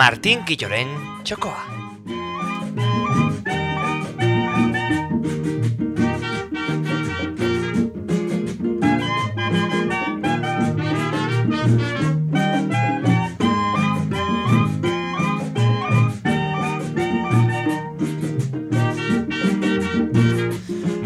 Martín Quillorén, Chocoa.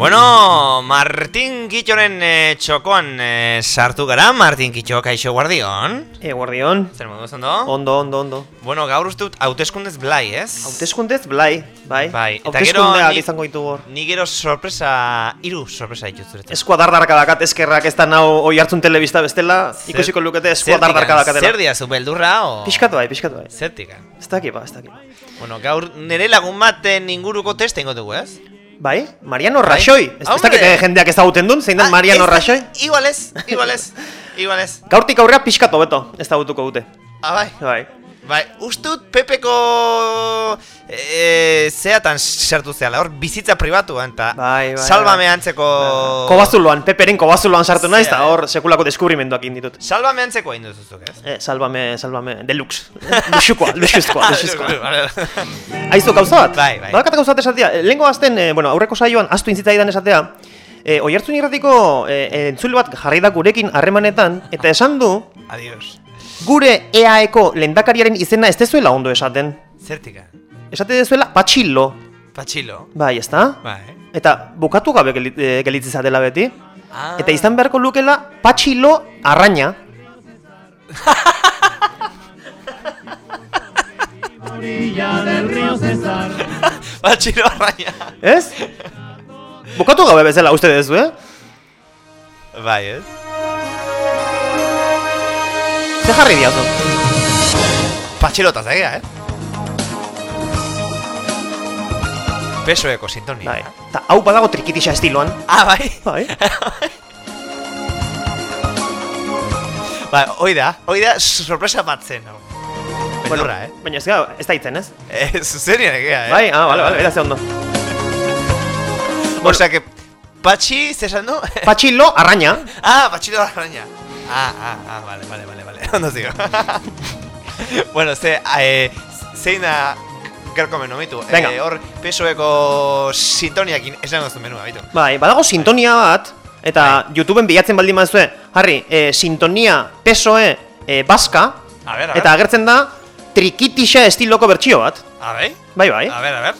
Bueno, Martin Kitxoren eh, txokoan eh, sartu gara, Martin Kitxo, kaixo guardion. E, guardion. Zer modu ondo? Ondo, ondo, ondo. Bueno, gaur uste dut hauteskundez blai, ez? Hauteskundez, blai, bai. Bai, eta gero ni- izango ditu hor. Ni gero sorpresa, hiru sorpresa ditut zuretzat. Eskua dardarka dakat eskerrak ez da nau oi hartzun telebista bestela, ikusiko lukete eskua dardarka dakatela. Zer dia zu beldurra o... Piskatu bai, piskatu bai. Zertika. Ez daki ba, ez daki ba. Bueno, gaur nire lagun baten inguruko testa ingo dugu, ez? Bai, Mariano Rajoy. Ez, dakit eh, jendeak ezaguten dun, zein den Ah, Mariano Rajoy. Igual ez, igual ez, igual ez. Gaurtik aurrera piskatu beto, ez da dute. Ah, bai. Bai. Bai, uste dut Pepeko e, zeatan sartu zehala, hor bizitza pribatuan, eta Bai, bai, salbame bai. antzeko... Kobazuloan, Peperen kobazuloan sartu naiz, eta hor sekulako deskubrimenduak inditut. Salbame antzeko egin duzuzuk, ez? Eh, salvame, salvame, deluxe. Luxukoa, luxuzkoa, luxuzkoa. Aizu gauza bat? Bai, bai. Badakate gauza bat esatea. Lehenko azten, eh, bueno, aurreko saioan, astu intzitaidan esatea, eh, oihartzun irratiko eh, entzule bat jarri da gurekin harremanetan, eta esan du, Adios. Gure EAeko lendakariaren izena ez dezuela ondo esaten. Zertika. Esate dezuela patxillo. Patxilo. Bai, ezta? Bai. Eta bukatu gabe eh, gelitze zatela beti. Ah. Eta izan beharko lukela patxilo arraina. Patxilo arraina. Ez? Bukatu gabe bezala uste dezu, eh? Bai, ez? Ze jarri diazu? Patxilota zaila, eh? Pesoeko sintonia. Bai. Eta hau badago trikitisa estiloan. Ah, bai? Bai. Bai, hoi da, hoi da sorpresa batzen, hau. Beldurra, eh? Baina ez, gara, ez da hitzen, ez? Eh, zuzenian egea, eh? Bai, ah, bale, bale, beraz ondo. Osea, que Patxi, zesan du? Patxilo, arraina. ah, Patxilo da araña. Ah, ah, ah, vale, vale, vale, vale. Ondo zigo. bueno, ze, eh, zein da gerko menu, mitu? Venga. Eh, hor, pesoeko sintoniakin esan goztu menua, bitu. Bai, badago sintonia bat, eta YouTubeen bilatzen baldin baduzue, Harri, eh, sintonia PSOE eh, baska, A ver, a ver. eta agertzen da trikitisa estiloko bertsio bat. A ver, Bai, bai. a ver, a ver.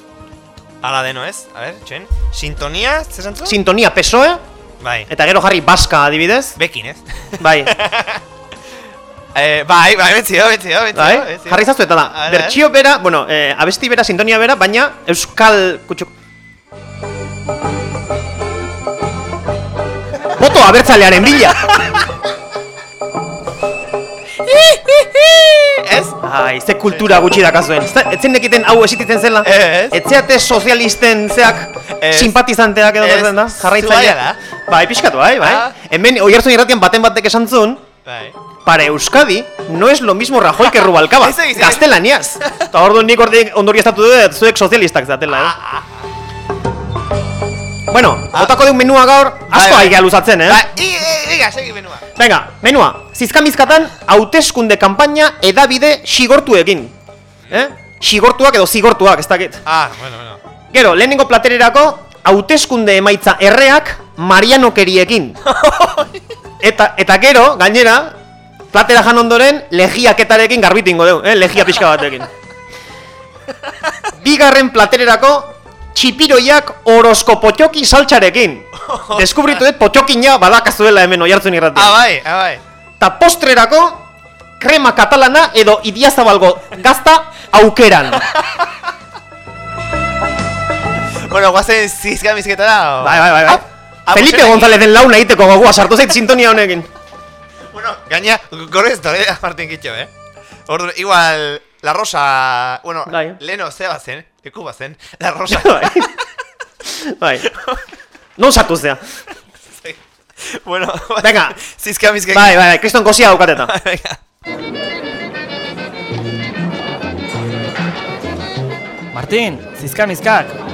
Ala deno ez, a ver, txen. Sintonia, zesan zu? Sintonia PSOE, bai. eta gero jarri baska adibidez. Bekin, ez? Bai, eh, bai, bai, bentzio, bentzio, bentzio. bai, jarri zazu eta da. Ver, Bertsio bera, bueno, eh, abesti bera, sintonia bera, baina euskal kutxuk... Boto abertzalearen bila! Ez? Ai, ze kultura gutxi dakazuen. Etzen nekiten hau esititzen zela? Ez. Etzeate sozialisten zeak Ez. simpatizanteak edo gertzen da? Jarraitzaile. Da. Bai, pixkatu, bai, bai. Ah. Hemen oihartzun irratian baten batek esan zuen, Bai. para Euskadi no es lo mismo Rajoy que Rubalcaba. Gaztelaniaz. Eta hor nik ordi ondori estatu dut, zuek sozialistak zatela, eh? Ah, Bueno, botako deun menua gaur, asko bai. aigea luzatzen, eh? I- iga, segi menua. Venga, menua, zizkamizkatan hauteskunde kanpaina edabide xigortuekin. Eh? Xigortuak edo zigortuak, ez dakit. Ah, bueno, bueno. Gero, lehenengo platererako, hauteskunde emaitza erreak marianokeriekin. eta, eta gero, gainera, platera jan ondoren, legiaketarekin garbitu ingo dugu, eh? legia pixka batekin. Bigarren platererako, txipiroiak orozko potxoki saltxarekin. Deskubritu dut potxokina badakazuela hemen oiartzun irratia. Ah, bai, ah, bai. Ta postrerako, krema katalana edo idiazabalgo gazta aukeran. Bueno, guazen zizka mizketara, o? Bai, bai, bai, bai. Ah, ah, Felipe González launa egiteko gogoa sartu zait sintonia honekin. Bueno, gaina, gorro ez dole, Martin Kitxo, eh? Ordu, igual, La Rosa, bueno, Bai. leno ze bazen, leku bazen, La Rosa. bai. bai. Non sartu zea. bueno, Venga. zizka mizketara. Bai, bai, bai, kriston gozia daukateta. Venga. Martin, zizka mizkak.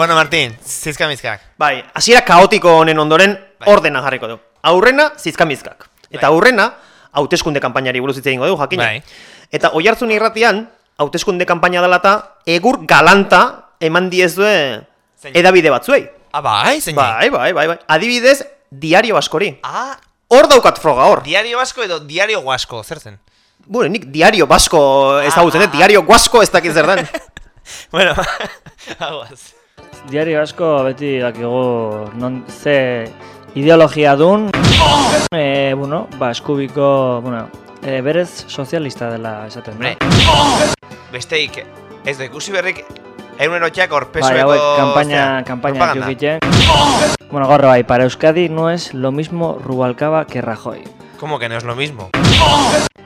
Bueno, Martin, zizka mizkak. Bai, hasiera kaotiko honen ondoren Bai. ordena jarriko du. Aurrena zizkamizkak. Eta Bai. aurrena hauteskunde kanpainari buruz hitz egingo dugu, jakina. Bai. Eta oihartzun irratian hauteskunde kanpaina dela eta egur galanta eman diezue edabide batzuei. Ah, bai, zein Bai, bai, bai, bai. Adibidez, diario askori. Ah, Hor daukat froga hor. diario basko edo diario guasko, zer zen? Bueno, nik diario basko ezagutzen, Ah, dut, diario guasko ez dakit zer dan. bueno, aguaz. Diario asko beti dakigu non ze ideologia dun. Eh, bueno, ba, eskubiko, bueno, eh, berez sozialista dela esaten da. Hombre, besteik, ez da ikusi berrik, egunerotxak Bai, orpesueko... hauek kampaña, zera, kampaña propaganda. Bueno, gaur bai, para Euskadi no es lo mismo Rubalcaba que Rajoy. Como que no es lo mismo.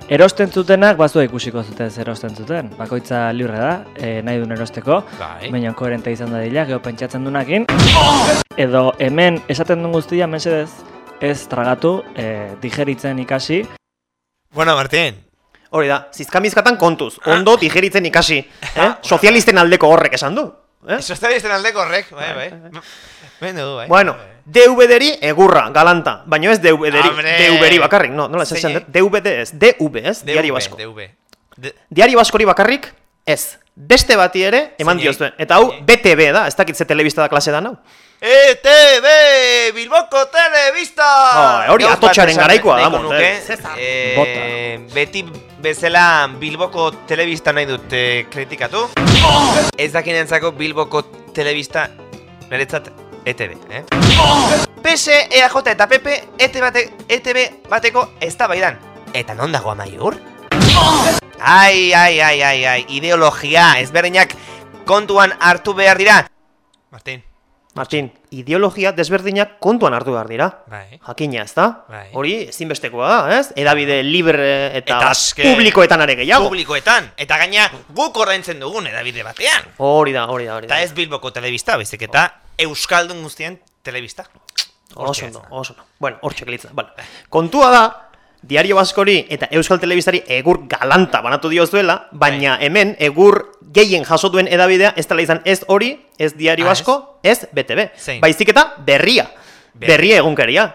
Erosten zutenak bazua ikusiko zuten zer erosten zuten. Bakoitza libre da, e, nahi duen erosteko. Bai. Baina koherente izan da dila, geho pentsatzen dunakin. Edo hemen esaten duen guztia, mesedez, ez tragatu, e, digeritzen ikasi. Bueno, Martín, Hori da, zizkamizkatan kontuz, ondo digeritzen ikasi. Eh? Sozialisten aldeko horrek esan du. Eh? bien aldeko horrek, bai, bai. Ben dugu, bai. Bueno, DVD-ri egurra, galanta, baina ez DVD-ri! DVD-ri bakarrik, no, nola esan dut, DVD ez, DV ez, DV, diario basko. DV. D- Diario baskori bakarrik, ez. Beste bati ere, eman diozuen. Eta hau. BTV da, ez dakit ze telebista da klase da hau. ETV, E Bilboko Telebista! Hori atotxaren garaikoa da, nuke. eh. Eh, beti bezala Bilboko Telebista nahi dut eh, kritikatu. Ez dakinentzako Bilboko Telebista niretzat ETV, eh? PS, EAJ eta PP ETV, bate, ETV bateko ez da baidan. Eta non dago amaiur? Ai, ai, ai, ai, ai, ideologia ezberdinak kontuan hartu behar dira. Martin. Martin, ideologia desberdinak kontuan hartu behar dira. Bai. Jakina, ez da? Bai. Hori ezinbestekoa da, ez? Edabide libre eta, Eta aske- publikoetan are gehiago. Publikoetan, eta gaina guk ordaintzen dugun edabide batean. Hori da, hori da, hori da. Eta ez Bilboko telebista, baizik eta Euskaldun guztien telebista. Oso ondo, oso. Bueno, hor txekelitzen. Vale. Kontua da, Diario Baskori eta Euskal Telebistari egur galanta banatu diozuela, baina hemen egur gehien jaso duen edabidea ez dela izan ez hori, ez Diario Ah, Basko, ez BTV. Zein? Baizik eta berria. Berri. Berria egunkaria.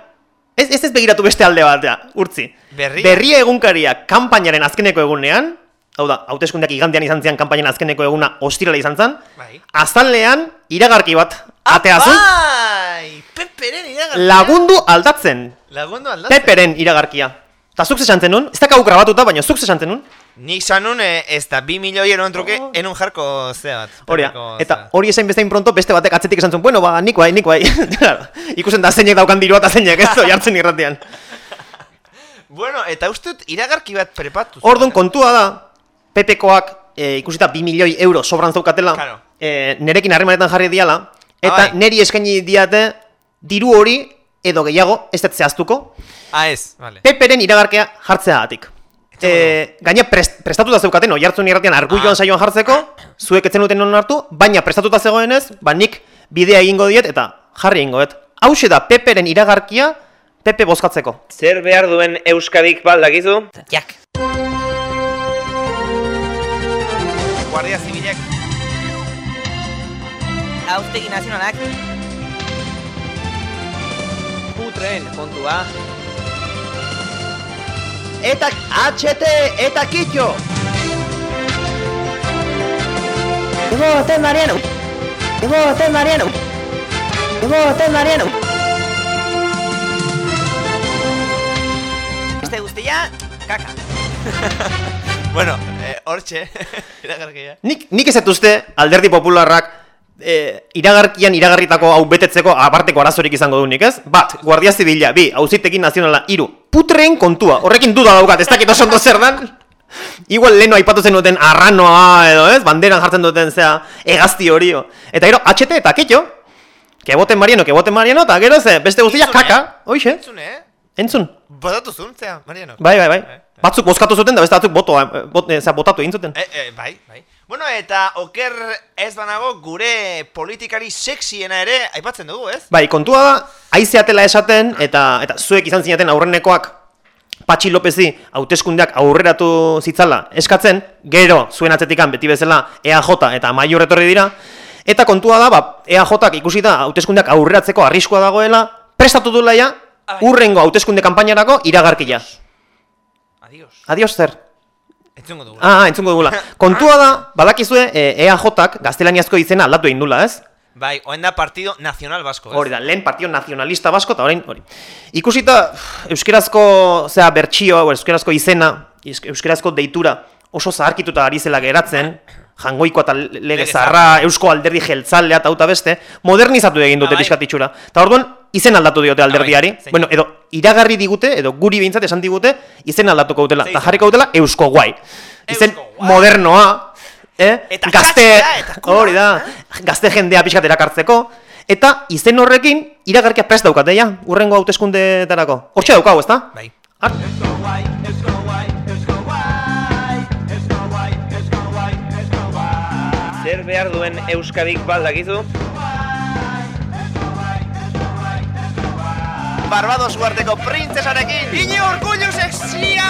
Ez, ez ez begiratu beste alde batea, urtzi. Berria? Berria egunkaria kanpainaren azkeneko egunean, hau da, hauteskundeak igandean izan zian kanpainaren azkeneko eguna ostirala izan zen, Bai. azalean iragarki bat atea zuen, Bai! Peperen iragarkia. lagundu aldatzen. Lagundu aldatzen. Peperen iragarkia. Eta zuk zesan zenun, ez dakau grabatuta, baina zuk zesan zenun. Nik sanun eh, ez da bi milioi eron truke, Oh. enun jarko zea bat. Hori Eta hori esain bezain pronto beste batek atzetik esan zuen, bueno, ba, nik bai, nik bai. Ikusen da zeinek daukan dirua eta zeinek ez jartzen irratean. Bueno, eta uste dut iragarki bat prepatu. Orduan kontua da, PPkoak e, ikusita 2 milioi euro sobran zaukatela, Claro. e, nerekin harremanetan jarri diala, eta Ah, neri eskaini diate diru hori edo gehiago, ez dut zehaztuko, Ah, ez, vale. Peperen iragarkea jartzeagatik. E, gaina prest, prestatuta zeukaten, oi hartzun irratian argulloan Ah. saioan jartzeko, zuek etzen duten non hartu, baina prestatuta zegoenez, ba nik bidea egingo diet eta jarri egingo dut. Hauxe da Peperen iragarkia Pepe bozkatzeko. Zer behar duen Euskadik baldakizu? Jak. Guardia Zibilek. Auztegi nazionalak. Putren kontua. Eta HT eta kitxo! Ego ten Mariano. Ego ten Mariano. Ego ten Mariano. Este guztia, kaka. Bueno, eh, hortxe, iragarkia. Nik, nik ez uste alderdi popularrak e, iragarkian iragarritako hau betetzeko aparteko arazorik izango dunik, ez? Bat, Guardia Zibila, bi, auzitekin nazionala, hiru, putreen kontua, horrekin duda daukat, ez dakit oso ondo zer dan? Igual leheno aipatu zen duten arranoa edo, ez? Banderan jartzen duten zea egazti hori. Eta gero, HT eta kitxo, que boten Mariano, que boten Mariano, eta gero ze, beste guztia eh? kaka, hoxe, Entzun, eh? entzun. Botatu zuen, zea, Mariano. Bai, bai, bai. Eh, eh. Batzuk bozkatu zuten, da beste batzuk botoa, eh, bot, eh, botatu egin zuten. Eh, eh, bai, bai. Bueno, eta oker ez banago gure politikari sexiena ere aipatzen dugu, ez? Bai, kontua da, aizeatela esaten, eta eta zuek izan zinaten aurrenekoak Patxi Lopezi hauteskundeak aurreratu zitzala eskatzen, gero zuen atzetikan beti bezala EAJ eta Maior etorri dira, Eta kontua da, ba, EAJak ikusita hauteskundeak aurreratzeko arriskua dagoela, prestatu duela ja, urrengo hauteskunde kanpainarako iragarkia. Adios. Adios zer. Entzungo dugu. Ah, entzungo dugula. Kontua da, badakizue, e, EAJak gaztelaniazko izena aldatu egin dula, ez? Bai, oen da Partido Nacional Vasco. ez? Hori da, lehen Partido Nacionalista Basko eta orain hori. Ikusita euskerazko, zera, bertxio, euskerazko izena, eus- euskerazko deitura oso zaharkituta ari zela geratzen, jangoiko eta lege zarra, eusko alderdi jeltzalea eta beste, modernizatu egin dute Ah, bai. pixkat itxura. Eta orduan, izen aldatu diote alderdiari. zein? bueno, edo, iragarri digute, edo guri behintzat esan digute, izen aldatuko dutela. Eta izena? jarriko dutela eusko guai. Izen Eusko Guai. modernoa, eh? Eta gazte, eta kula, hori da, gazte jendea pixkat erakartzeko, eta izen horrekin iragarkia prest daukate ja, urrengo hauteskundeetarako. Hortxe daukagu, ezta? Bai. Zer behar duen Euskadik baldakizu? Barbados uarteko printzesarekin, Iñigo Urkullu sexia!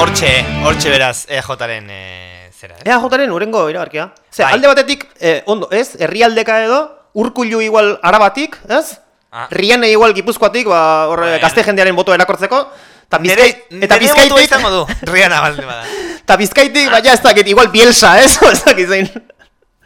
Hortxe, hortxe beraz EJaren e, zera, eh? EAJaren urengo iragarkia. Ze, Bai. alde batetik, eh, ondo, ez? Herrialdeka edo, urkullu igual arabatik, ez? Ah. Riane igual gipuzkoatik, ba, horre, Bueno. gazte jendearen botoa erakortzeko. Eta Nere, bizkai, eta nere botua bizkaitik, izango du, Rihanna baldin bada. eta bizkaitik, baina ez dakit, igual bielsa, ez? Ez dakit zein.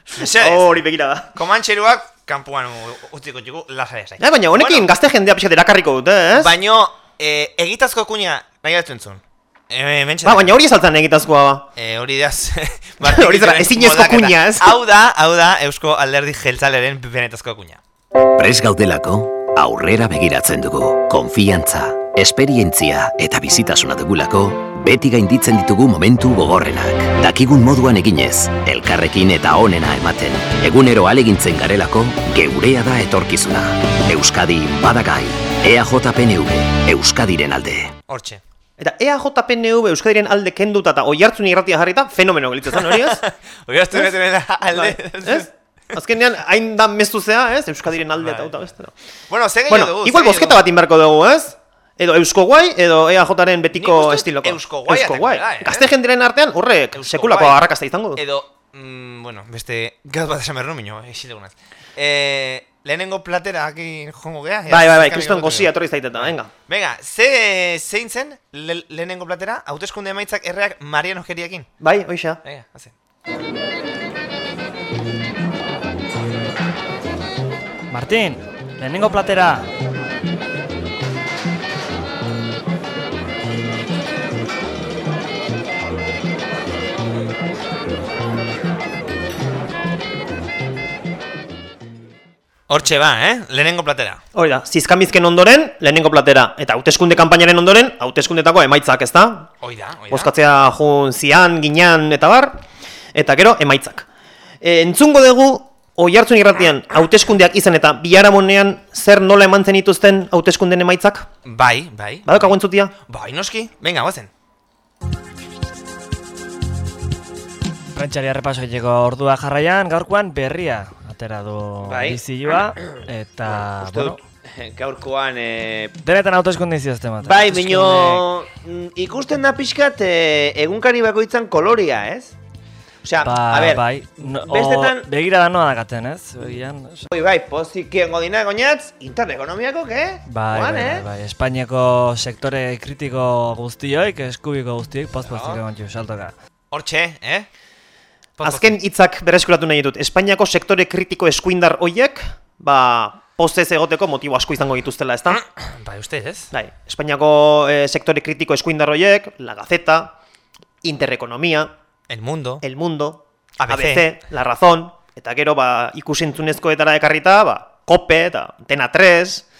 Hori begira da. komantxeruak kanpuan utziko txuku lasai esai. Eh, baina honekin Bueno, gazte jendea pixat erakarriko dute, ez? Baino, e, egitazko kuña, nahi entzun. E, mentxe, Ba, baina hori esaltzen egitazkoa ba. e, hori daz, Hori zara, ezinezko kuña, ez? Hau da, hau da, Eusko Alderdi Jeltzaleren benetazko kuña. Pres gaudelako, aurrera begiratzen dugu. Konfiantza, esperientzia eta bizitasuna dugulako, beti gainditzen ditugu momentu gogorrenak. Dakigun moduan eginez, elkarrekin eta onena ematen. Egunero alegintzen garelako, geurea da etorkizuna. Euskadi badagai, EAJPNV, Euskadiren alde. Hortxe. Eta EAJPNV Euskadiren alde kenduta eta oi hartzun irratia jarrita, fenomeno gelitzen zen, hori ez? Aztu betenen alde. Bai, ez? Azkenean, hain da mezuzea, ez? Euskadiren alde eta Bai. auta beste. no? Bueno, ze Bueno, dugu. igual bozketa bat inberko dugu, ez? Edo Eusko Guai, edo EAJaren betiko estiloko. Eusko Guai Eusko Guai. eh? Gazte jenderen artean, horrek, sekulako arrakasta izango du. Edo, mm, bueno, beste gaz bat esan bernu minio, exilegunaz. Eh, lehenengo platera aquí jongo gea. Bai, bai, bai, kriston gozia etorri zaiteta, venga. Venga, ze zein zen le, lehenengo platera, hauteskunde emaitzak erreak Mariano Geriekin? Bai, oixa. Venga, haze. Martín, lehenengo platera. Hortxe ba, eh? Lehenengo platera. Hori da, zizkamizken ondoren, lehenengo platera. Eta hauteskunde kanpainaren ondoren, hauteskundetako emaitzak, ezta? Hoi da, hoi da. Bozkatzea jun zian, ginean eta bar, eta gero emaitzak. E, entzungo dugu, oi hartzun irratian, hauteskundeak izan eta biharamonean zer nola eman zen dituzten hauteskunden emaitzak? Bai, bai. Badaukagu entzutia? Bai, noski. Venga, guazen. Prentxari arrepaso egiteko ordua jarraian, gaurkoan berria atera du Bai. bizilua, eta, bueno, gaurkoan e, denetan hauteskunde izizte ematen. Bai, bino mm, ikusten da pixkat e, egunkari bakoitzan koloria, ez? Osea, Ba, a ber, bai, no, bestetan- o, begira da noa dakaten, ez? Egian, oso- bai, bai, pozikien godina goñatz, interekonomiako, ke? Bai, Joan, bai, eh? bai, bai, Espainiako sektore kritiko guztioik, eskubiko guztiok, post-postik egon txu, saltoka. Hortxe, eh? Azken hitzak berreskuratu nahi ditut. Espainiako sektore kritiko eskuindar hoiek, ba, postez egoteko motibo asko izango dituztela, ezta? Bai, uste, ez? Bai, Espainiako eh, sektore kritiko eskuindar hoiek, La Gaceta, Intereconomia, El mundo. El Mundo, ABC. La Razón, eta gero ba, ikusentzunezkoetara ekarrita, ba, Kope eta Antena 3,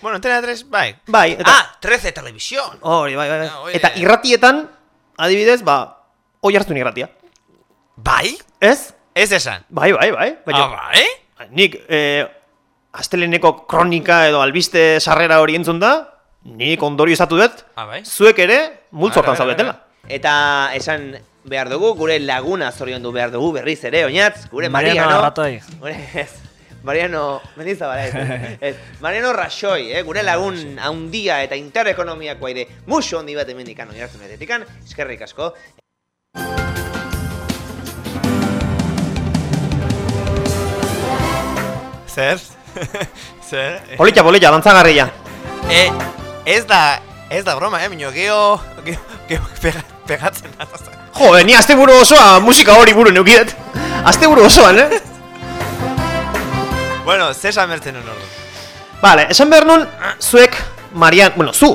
Bueno, Antena 3, bai. bai, eta Ah, 13 televisión. hori, bai, bai, bai. Ah, eta irratietan, adibidez, ba, oi hartzun irratia. Bai? Ez? Ez esan. Bai, bai, bai. Baina, Ah, bai? Nik, eh, asteleneko kronika edo albiste sarrera hori entzun da, nik ondorio izatu dut, Ah, bai? zuek ere multzortan zaudetela. Eta esan behar dugu, gure laguna zoriondu behar dugu berriz ere, oinatz, gure Mariano Mariano. Arratoi. Gure, ez, Mariano, mendizabala ez, ez, Mariano Raxoi, eh, gure lagun haundia eta interekonomiakoa ere musu handi bat hemen ikan, oinartzen etetikan, eskerrik asko. Zer? Zer? Polita, polita, dantzagarria. E, ez da, ez da broma, eh, minio, geho, geho, geho pega, pegatzen da. Jo, ni asteburu osoa musika hori buru neukidet. Asteburu osoan, eh? Bueno, ze esan bertzen nun ordu. Vale, esan behar nun, zuek, Marian, bueno, zu,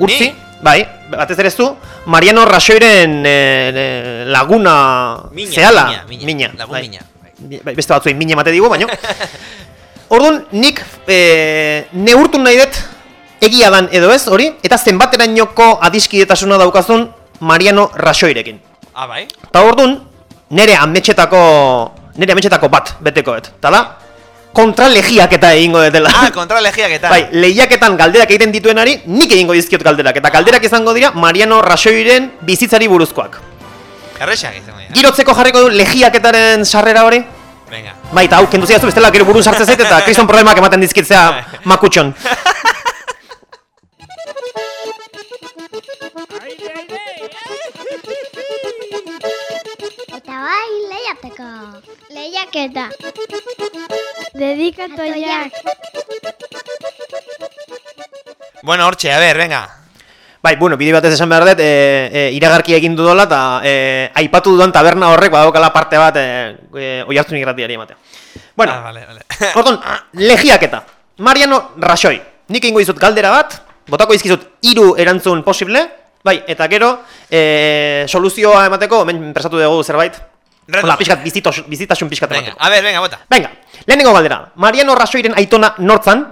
urtzi, Ni? bai, batez ere zu, Mariano Raxoiren eh, laguna Mina, zehala. mina, mina, lagun bai. mina, bai. Bai, Beste batzuei mina emate digu, baina. Orduan, nik eh, neurtu nahi dut egia dan edo ez, hori, eta zenbaterainoko adiskidetasuna daukazun Mariano Raxoirekin. Ah, bai? Eta orduan, nere ametxetako, nere ametxetako bat betekoet. Tala, kontra lehiaketa egingo dutela. Ah, kontra legiak eta. Bai, lehiaketan galderak egiten dituenari, nik egingo dizkiot galderak. Eta galderak izango dira Mariano Raxoiren bizitzari buruzkoak. Errexak izango dira. Girotzeko jarriko du lehiaketaren sarrera hori? Venga. Bai, eta hau, kendu ziazu bestela gero burun sartzen zait eta kriston problemak ematen dizkitzea makutxon. Eta bai, lehiateko. Lehiaketa. Dedikatoiak. Bueno, hortxe, a ver, venga. Bai, bueno, bide batez esan behar dut, e, e, iragarki egin dudola eta e, aipatu dudan taberna horrek badaukala parte bat e, e, oiartzun irratiari ematea. Bueno, Ah, vale, vale. Orduan, lehiaketa. Mariano Raxoi. Nik ingo dizut galdera bat, botako dizkizut hiru erantzun posible, bai, eta gero, e, soluzioa emateko, hemen presatu dugu zerbait. Hola, pixkat, bizitasun pixkat Venga, emateko. a ver, venga, bota. Venga, lehenengo galdera. Mariano Raxoiren aitona nortzan,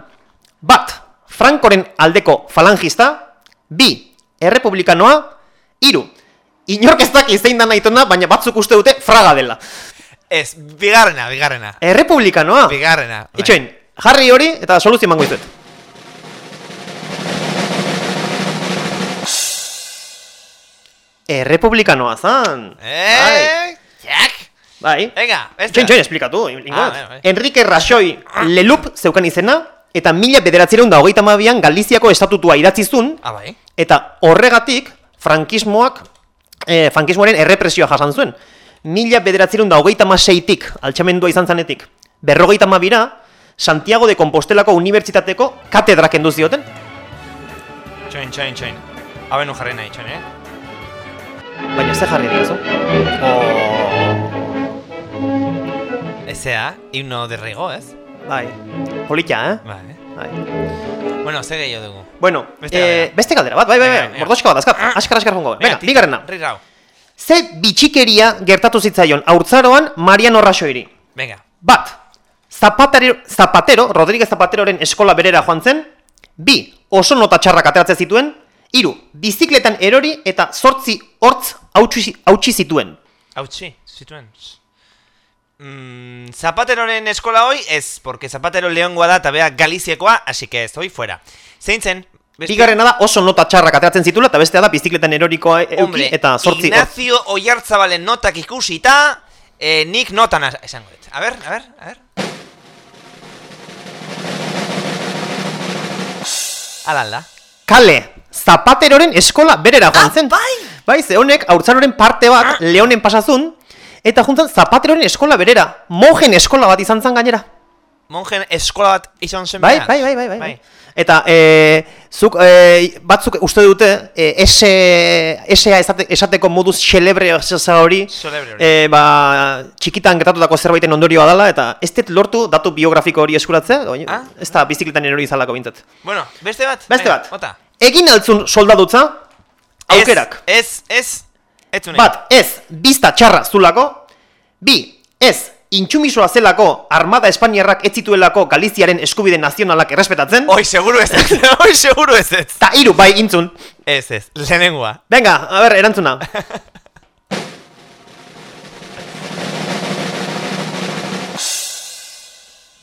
bat, Frankoren aldeko falangista, bi, errepublikanoa, hiru, inork ez daki zein dan aitona, baina batzuk uste dute fraga dela. Ez, bigarrena, bigarrena. Errepublikanoa. Bigarrena. bai. Itxoin, jarri hori eta soluzio emango dizuet. Errepublikanoa zan. Eh, jak. Bai. Venga, beste. Itxoin, itxoin, esplikatu. Ah, dut. bai, bai. Enrique Raxoi Lelup zeukan izena, eta mila bederatzireun da hogeita mabian Galiziako estatutua idatzizun, Ah, bai. eta horregatik frankismoak, eh, frankismoaren errepresioa jasan zuen. Mila bederatzireun da hogeita maseitik, altxamendua izan zanetik, berrogeita mabira, Santiago de Compostelako Unibertsitateko katedra kendu zioten. Txoin, txoin, txoin. Habe nu jarri nahi, txoin, eh? Baina ze jarri dira, Ezea, himno de rigo, ez? Bai, polita, eh? Bai. Bai. Bueno, ze gehiago dugu. Bueno, Beste eh, galdera. beste galdera bat, bai, bai, bai, mordoxka bat, azkar, askar, askar jongo. Venga, bigarrena. Rirau. Ze bitxikeria gertatu zitzaion haurtzaroan Mariano Raxoiri. Venga. Bat, Zapatero, Zapatero, Rodríguez Zapateroren eskola berera joan zen. Bi, oso nota txarrak ateratzen zituen. Hiru, bizikletan erori eta zortzi hortz hautsi zituen. Hautsi, zituen. Mm, Zapateroren eskola hoi ez, porque Zapatero leongoa da eta bea Galiziekoa, así que ez, hoi fuera. Zein zen? Beste- Bigarrena da oso nota txarrak ateratzen zituela eta bestea da bizikletan erorikoa euki Hombre, eta hortz. Ignacio Oiartzabalen notak ikusita, eh, nik notan esango dut. A ver, a ver, a ver. Ala, ala. Kale, Zapateroren eskola berera joan Ah, zen. bai! Bai, ze honek haurtzaroren parte bat leonen pasazun, eta juntzen Zapateroren eskola berera. Mojen eskola bat izan zen gainera. Monjen eskola bat izan zen Bai, bai, bai, bai, bai. bai. Eta e, zuk, e, batzuk uste dute, e, ese, esea esate, esateko moduz xelebre osa hori, hori. e, ba, txikitan gertatutako zerbaiten ondorioa dela, eta ez dut lortu datu biografiko hori eskuratzea, Ah? ez da bizikletan erori izalako bintzat. Bueno, beste bat? Beste bat. Egin altzun soldadutza, aukerak. Ez, ez, ez. Bat, ez, bizta txarra zulako. Bi, ez, intsumisoa zelako armada espainiarrak ez zituelako Galiziaren eskubide nazionalak errespetatzen. Hoi, seguru ez ez. Hoi, seguru ez ez. Ta hiru bai intzun. Ez, ez. Lehenengoa. Venga, a ber, erantzuna.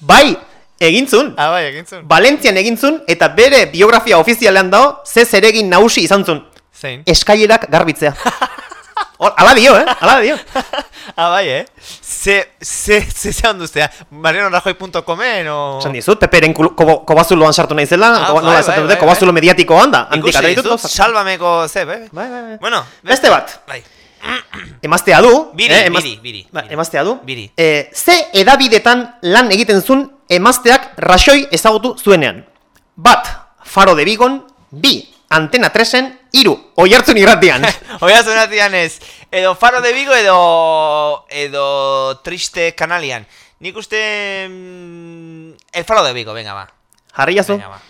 bai, egintzun. Ah, bai, egin zuen. Valentzian egintzun eta bere biografia ofizialean dago ze zeregin nagusi izan zun. Zein? Eskailerak garbitzea. Hor, ala dio, eh? Ala dio. ah, bai, eh? Ze, ze, ze ze handuztea? marianorajoy.comen o... Esan dizut, peperen kobazuloan sartu naizela, Ah, koba, bai, nola bai, esaten bai, dute, bai. kobazulo mediatikoan da, Ikusi antikata ditut. dizut, salvameko ze, bai? Bai, bai, bai. Bueno, Beste bat. Bai. Emaztea du, Biri, eh, emaz- biri, biri, Ba, biri. emaztea du. Biri. Eh, ze edabidetan lan egiten zuen emazteak rasoi ezagutu zuenean. Bat, Faro de Bigon, bi, Antena 3en, iru, oiartzun irratian. Oia zonatian ez, edo Faro de Vigo edo edo Triste Kanalian. Nik uste... mm, El Faro de Vigo, venga, va. Jarri jazu. Venga, va.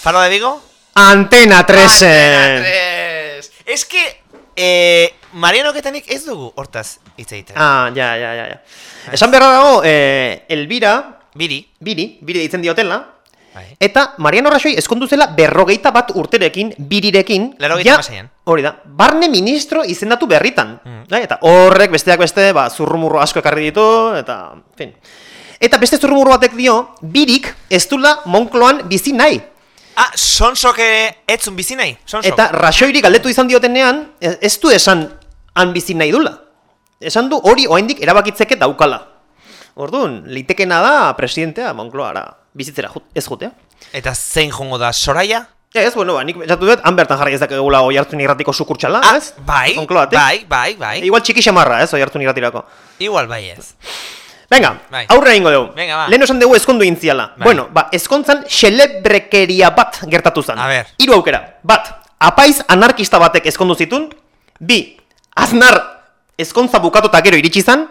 ¿Faro de Vigo? Antena 3en. Antena 3. Es que... Eh, Mariano Ketanik ez dugu hortaz hitz egiten. Ah, ja, ja, ja, ja. Esan beharra dago, eh, Elvira, Biri. biri, biri deitzen diotela, Bai. Eta Mariano Rajoy eskondu zela berrogeita bat urterekin, birirekin, Laurogeita hamaseian. hori da, barne ministro izendatu berritan. Mm. Bai, eta horrek besteak beste, ba, zurrumurro asko ekarri ditu, eta, fin. Eta beste zurrumurro batek dio, birik ez dula Moncloan bizi nahi. Ah, sonsok eh, etzun bizi nahi, sonsok. Eta Rajoyri galdetu izan diotenean, ez du esan han bizi nahi dula. Esan du hori oraindik erabakitzeke daukala. Orduan, litekena da presidentea Moncloara bizitzera ez jutea. Eta zein jongo da, Soraya? Ez, bueno, ba, nik esatu dut, han bertan jarri ezakegula oi hartzun irratiko sukurtxala, Ah, ez? bai, Moncloatik. bai, bai, bai. Igual txiki xamarra, ez, oi hartzun irratirako. Igual bai ez. Venga, Bai. aurre egingo dugu. Venga, ba. Lehen esan dugu ezkondu intziala. Bai. Bueno, ba, ezkontzan xelebrekeria bat gertatu zen. A ber. Hiru aukera. Bat, apaiz anarkista batek ezkondu zitun. Bi, aznar ezkontza bukatuta gero iritsi zen.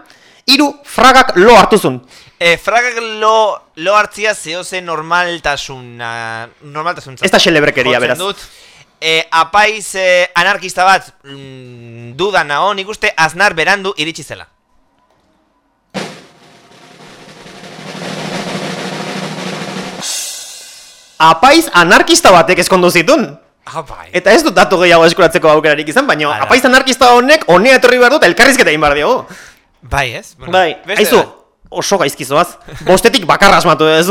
Hiru, fragak lo hartu zuen. E, fragak lo, lo hartzia zehoze normaltasuna... Normaltasun Ez da xelebrekeria, beraz. dut. E, apaiz e, anarkista bat mm, duda naho, nik uste aznar berandu iritsi zela. Apaiz anarkista batek ezkondu zitun. Ah, bai. Eta ez dut datu gehiago eskuratzeko aukerarik izan, baina apaiz anarkista honek honea etorri behar dut elkarrizketa egin behar diogu. Bai, ez? Bueno, Bai, beste aizu, bat. oso gaizkizoaz. Bostetik bakarra asmatu ez.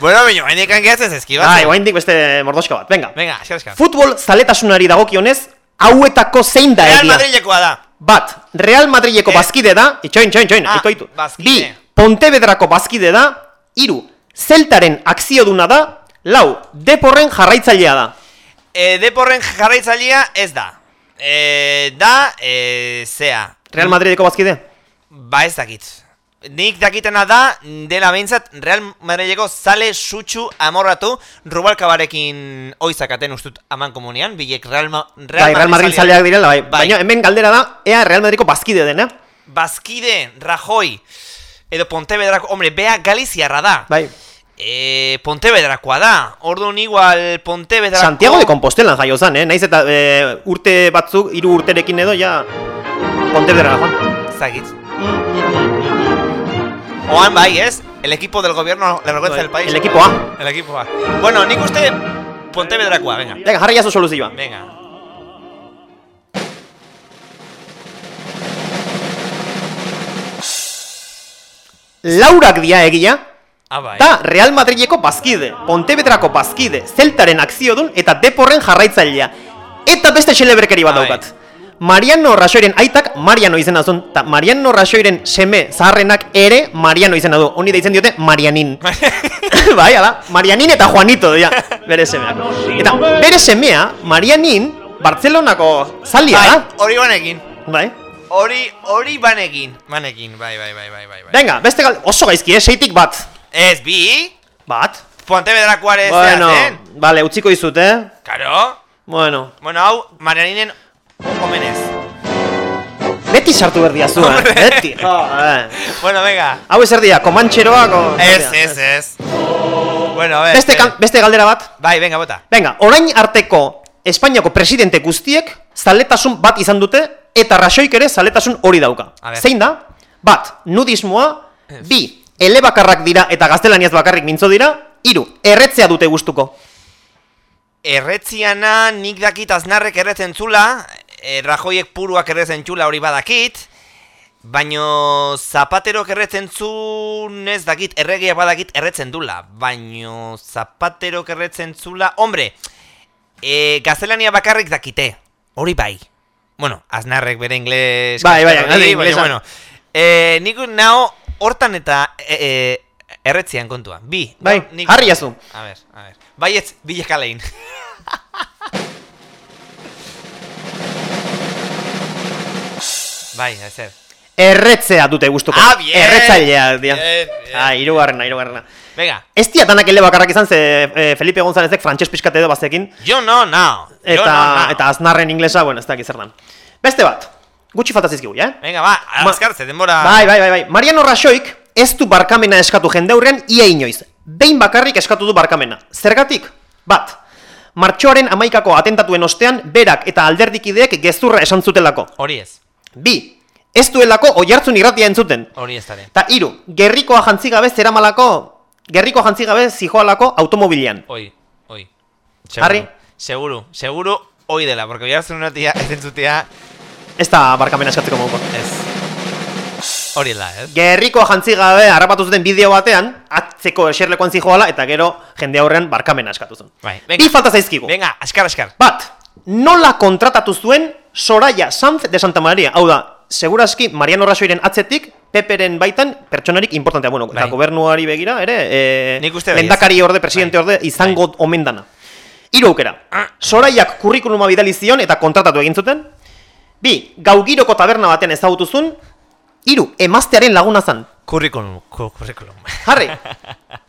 Bueno, baina, hain ikan gehatzen zezki bat. Bai, oraindik beste mordoska bat. Venga. Venga, eskerrezka. Futbol zaletasunari dagokionez, hauetako zein da Real egia. Madrilekoa da. Bat, Real Madrileko Eh. bazkide da, itxoin, itxoin, itxoin, Ah, bazkide. Bi, Pontevedrako bazkide da, hiru, Zeltaren akzioduna da, lau, Deporren jarraitzailea da. E, deporren jarraitzailea ez da. E, da, e, zea. Real Madrideko bazkide? Ba ez dakit. Nik dakitena da, dela behintzat, Real Madrileko zale sutxu amorratu Rubalkabarekin oizakaten ustut aman komunian, bilek Real, Ma Real, bai, Real Madrid zaleak- direla, bai. Bai. Baina hemen galdera da, ea Real Madrideko bazkide den, eh? Bazkide, Rajoy, edo Pontevedrako, hombre, bea Galiziarra da. Bai. E, Pontevedrakoa da. Orduan igual Pontevedrako... Santiago de Compostelan jaio zan, eh? Naiz eta e, urte batzuk, hiru urterekin edo, ja... Pontevedra joan. Zagit. Oan bai, ez? El equipo del gobierno, la vergüenza del país. El equipo A. El equipo A. Bueno, nik uste Pontevedrakoa, venga. Venga, jarri jaso soluzioa. Venga. Laurak dia egia, Ah, bai. da Real Madrileko bazkide, Pontevedrako bazkide, Zeltaren akziodun eta Deporren jarraitzailea. Eta beste xelebrekeri bat Bai. daukat. Mariano Rajoyren aitak Mariano izena zuen, eta Mariano Rajoyren seme zaharrenak ere Mariano izena du. Honi deitzen diote Marianin. bai, ala, Marianin eta Juanito dira, bere semeak. Eta bere semea, Marianin, Bartzelonako zalia Bai, da. hori banekin. Bai. Hori, hori banekin. Banekin, bai, bai, bai, bai, bai. bai. Venga, beste gal... oso gaizki, eh? Seitik bat. Ez, bi, Bat. Pontevedrakoare Bueno, zehaten. vale, utziko dizut, eh? Karo. Bueno, Bueno, hau, Marianinen omenez. beti sartu berdia zu, eh? Beti. Jo, eh. Bueno, venga. Hau ez erdia, komantxeroak o... Ez, ez, ez. Bueno, a ver. Beste, eh, kan- beste galdera bat. Bai, venga, bota. Venga, orain arteko Espainiako presidente guztiek zaletasun bat izan dute eta Rajoyk ere zaletasun hori dauka. Zein da? Bat, nudismoa, Ez. bi, elebakarrak dira eta gaztelaniaz bakarrik mintzo dira, hiru, erretzea dute gustuko. Erretziana nik dakit aznarrek erretzen zula, e, Rajoiek puruak erretzen txula hori badakit, baino Zapaterok erretzen zun ez dakit, erregia badakit erretzen dula, baino Zapaterok erretzen zula, hombre, e, gaztelania bakarrik dakite. Hori bai. Bueno, aznarrek bere ingles... Bai, bai, baina, inglesa. bueno. E, nik nao hortan eta e, e, erretzian kontua. Bi. Bai, Nao, nik- jarri jazu. A ber, a ber. Bai ez, bilekalein. bai, ezer. Erretzea dute gustuko. Ah, bien! Erretzailea, dia. Bien, bien. Ah, hirugarrena, hirugarrena. Venga. Ez dia danak ele bakarrak izan, ze eh, Felipe Gonzálezek frantses pixkate edo bazekin, Yo no, no. Yo eta, no, no. eta aznarren inglesa, bueno, ez dakit zer dan. Beste bat, gutxi falta zizkigu, ja? Venga, ba, azkartze, denbora... Bai, bai, bai, bai. Mariano Raxoik ez du barkamena eskatu jendeurrean ia inoiz. Behin bakarrik eskatu du barkamena. Zergatik? Bat. Martxoaren amaikako atentatuen ostean, berak eta alderdikideek gezurra esan zutelako. Hori ez. Bi. Ez duelako oihartzun irratia entzuten. Hori ez dare. Ta hiru, gerrikoa jantzi gabe zeramalako, gerrikoa jantzi gabe zijoalako automobilian. Oi, oi. Harri? Seguru, seguru, oi dela, porque oiartzen unatia, ez entzutea, Ez da barkamena eskatzeko moduko. ez. Hori da, ez? Gerrikoa jantzi gabe harrapatu zuten bideo batean, atzeko eserlekoan zijoala, eta gero jende aurrean barkamena eskatu zuen. Bai, Bi venga, falta zaizkigu. venga, askar, askar. Bat, nola kontratatu zuen Soraya Sanz de Santa Maria. Hau da, seguraski Mariano Rasoiren atzetik, Peperen baitan pertsonarik importantea. Bueno, eta Bai. gobernuari begira, ere, e, Nik uste baietz. lehendakari orde, presidente Bai. orde, izango omen dana. Hiru aukera. Soraiak kurrikuluma bidali zion eta kontratatu egin zuten. Bi, gaugiroko taberna batean ezagutu zuen. Hiru, emaztearen laguna zan. Curriculum, ku- curriculum.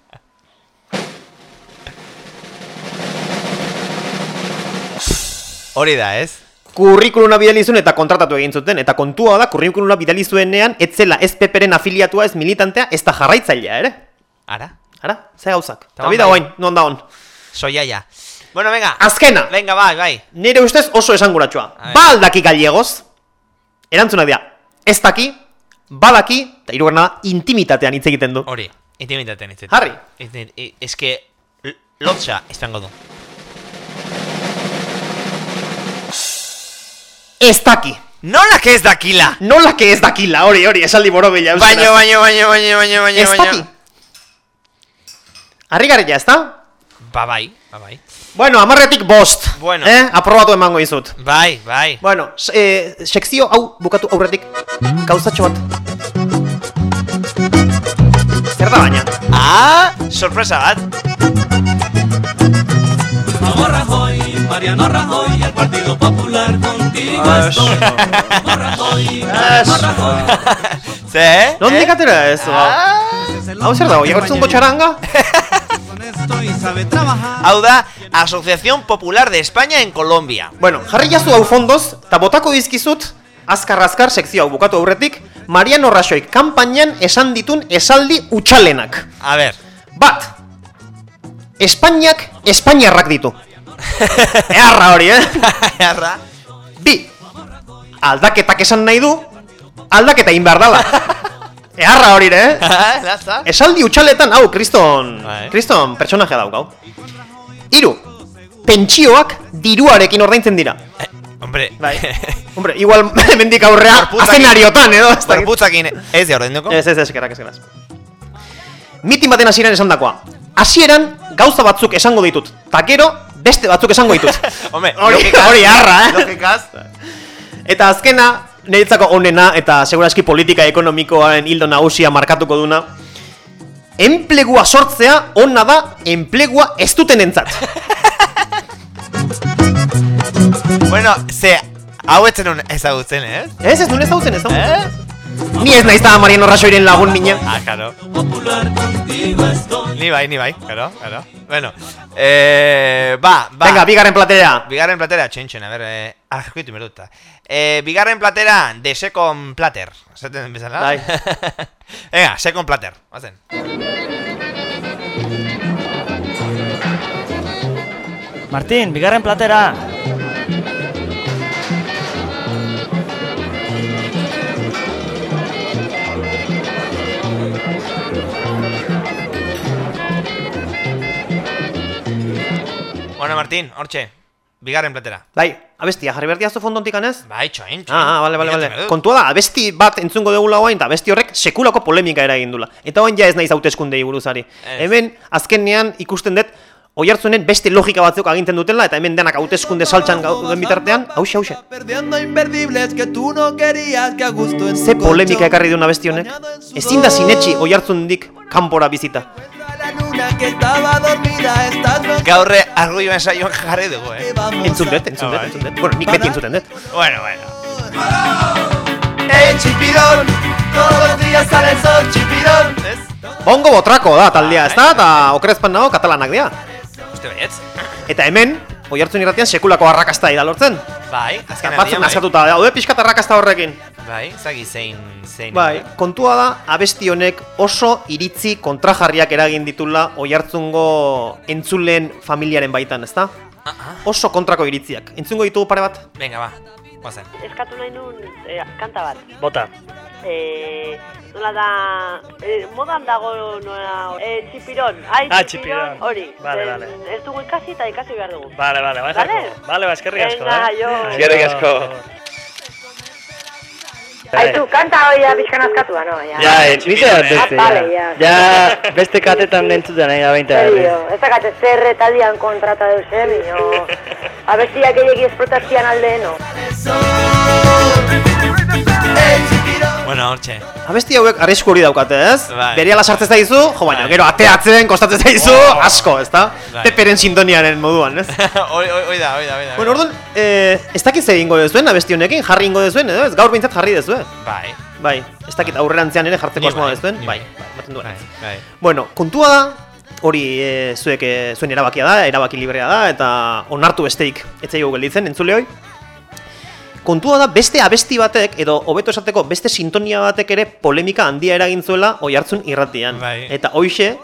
Hori da, ez? kurrikuluna bidali zuen eta kontratatu egin zuten. Eta kontua da, kurrikuluna bidali zuenean, etzela ez peperen afiliatua, ez militantea, ez da jarraitzailea, ere? Ara? Ara, ze gauzak. Ta bida bai. guain, non da hon. Soiaia. Bueno, venga. Azkena, Venga, bai, bai. nire ustez oso esanguratsua. Ba aldaki gallegoz, erantzunak dira, ez daki, badaki, eta hirugarrena da, intimitatean hitz egiten du. Hori, intimitatean ez. Harri. Ez que, l- lotxa izango du. Ez daki. Nola que ez dakila! Nola que ez dakila, hori, hori, esaldi borobila. euskaraz. Baino, baino, baino, baino, baino, baino, Ez daki. Harrigarria, ez da? Ba, bai, ba, bai. Bueno, amarretik bost. Bueno. Eh? Aprobatu emango izut. Bai, bai. Bueno, s- eh, sekzio hau bukatu aurretik gauzatxo bat. Zer da baina? Ah, sorpresa bat. Vamos Rajoy, Mariano Rajoy, el Partido Popular contigo Ah, estoy. Vamos Rajoy, Mariano Rajoy. Ze? Nondik atera ez? Hau zer dago, jabertzungo txaranga? Honesto y sabe trabajar. Hau da, Asociación Popular de España en Colombia. Bueno, jarri jazu hau fondoz, eta botako dizkizut, azkar-azkar sekzio hau bukatu aurretik, Mariano Raxoik kanpainan esan ditun esaldi utxalenak. A ver. Bat, Espainiak Espainiarrak ditu. Eharra hori, eh? Arra. Bi, aldaketak esan nahi du, aldaketa egin behar dala. Eharra hori, eh? Esaldi utxaletan, hau, kriston, Bai. kriston pertsonajea daukau. Hiru, pentsioak diruarekin ordaintzen dira. Eh, hombre. Bai. Hombre, igual mendik aurrea azenariotan, edo? ez. Gorputzakin ez da ordainduko? Ez, ez, eskerak, eskerak. Mitin baten hasieran esan dakoa. Hasieran gauza batzuk esango ditut, ta gero beste batzuk esango ditut. Hombre, hori, hori harra, eh? Logikaz. Eta azkena, niretzako onena eta seguraski politika ekonomikoaren hildo nagusia markatuko duna, enplegua sortzea ona da enplegua ez duten entzat. Bueno, ze, hau etzen un ezagutzen, eh? Ez, ez duen ezagutzen, ez Eh? Ni ez naiz da Mariano Rajoyren lagun mina. Ah, estoy. Ni bai, ni bai, claro, claro. Bueno, eh, ba, ba. Venga, bigarren platera. Bigarren platera, txentxen, a ber, eh, arkitu merduta. Eh, bigarren platera, de second plater. Zaten bezala? Bai. Venga, second plater, bazen. Martín, bigarren platera. Bueno, Martín, hortxe, bigarren platera. Bai, abestia, jarri behar diaztu fondontik anez? Bai, txoin, txoin. Ah, ah, bale, bale, bale. Kontua da, abesti bat entzungo dugula guain, eta abesti horrek sekulako polemika era egin dula. Eta oin ja ez naiz hauteskundei buruzari. Ez. Hemen, azkenean ikusten dut, Oiartzunen beste logika batzuk aginten dutela eta hemen denak hauteskunde saltxan gauden bitartean, a gusto en tu Ze polemika ekarri duna besti honek. Ezin da sinetxi oiartzundik kanpora bizita. Que estaba dormida estás no Gaurre arguioen saioan jarri dugu, eh? Entzun dut, entzun dut, entzun dut. Bueno, nik beti entzuten dut. Bueno, bueno. ¡Eh, chipirón! Todos los días sale el sol, chipirón Ez? Bongo botrako da taldea, ez da? Eta okerezpan nago katalanak dira. Uste baietz? Eta hemen, oiartzun irratian sekulako arrakasta da lortzen. Bai, azken Batzuk aldian, nazkatuta daude pixkat arrakasta horrekin. Bai, zagi zein, zein. Bai, kontua da, abesti honek oso iritzi kontrajarriak eragin ditula oiartzungo entzulen familiaren baitan, ezta? Ah, ah. Oso kontrako iritziak. Entzungo ditugu pare bat? Venga, ba. Guazen. Eskatu nahi nun eh, kanta bat. Bota. Eh, nola da... Eh, modan dago nola... Eh, txipiron. Ai, Ah, txipiron. Hori. Vale, Zen, vale. Ez dugu ikasi eta ikasi behar dugu. Vale, vale, bai Vale? Vale, ba, eskerrik asko, Venga, eh? jo. Eskerrik asko. Aitu, kanta hori da pixkan askatua, no? Ja, Ja, bat beste, Ah, vale, ja. ja. Ja, beste katetan entzuten nahi gabeinte. Serio, ez dakate zer taldean kontrata deusen, ino... Abestiak gehiagi esplotazioan alde, no? Bueno, hortxe. Abesti hauek arrisku hori daukate, ez? Bai. Berehala sartzen zaizu, jo baina, Bai. gero ateatzen, kostatzen zaizu, Oh. asko, ezta? Bai. Peperen sintoniaren moduan, ez? Hoi, hoi, da, hoi da, hoi da. bueno, orduan, eh, ez dakit zer egingo dezuen abesti honekin, jarri ingo dezuen, edo ez? Gaur bintzat jarri dezue. Bai. Bai, ez dakit aurrerantzean ere jartzeko asmoa bai, dezuen, bai, bai. bai. Bai, bai. Bueno, kontua da, hori e, zuek e, zuen erabakia da, erabaki librea da, eta onartu besteik etzaigu gelditzen, entzule hoi. Kontua da, beste abesti batek, edo hobeto esateko beste sintonia batek ere polemika handia eragin zuela oi hartzun irratian. Bai. Eta hoixe,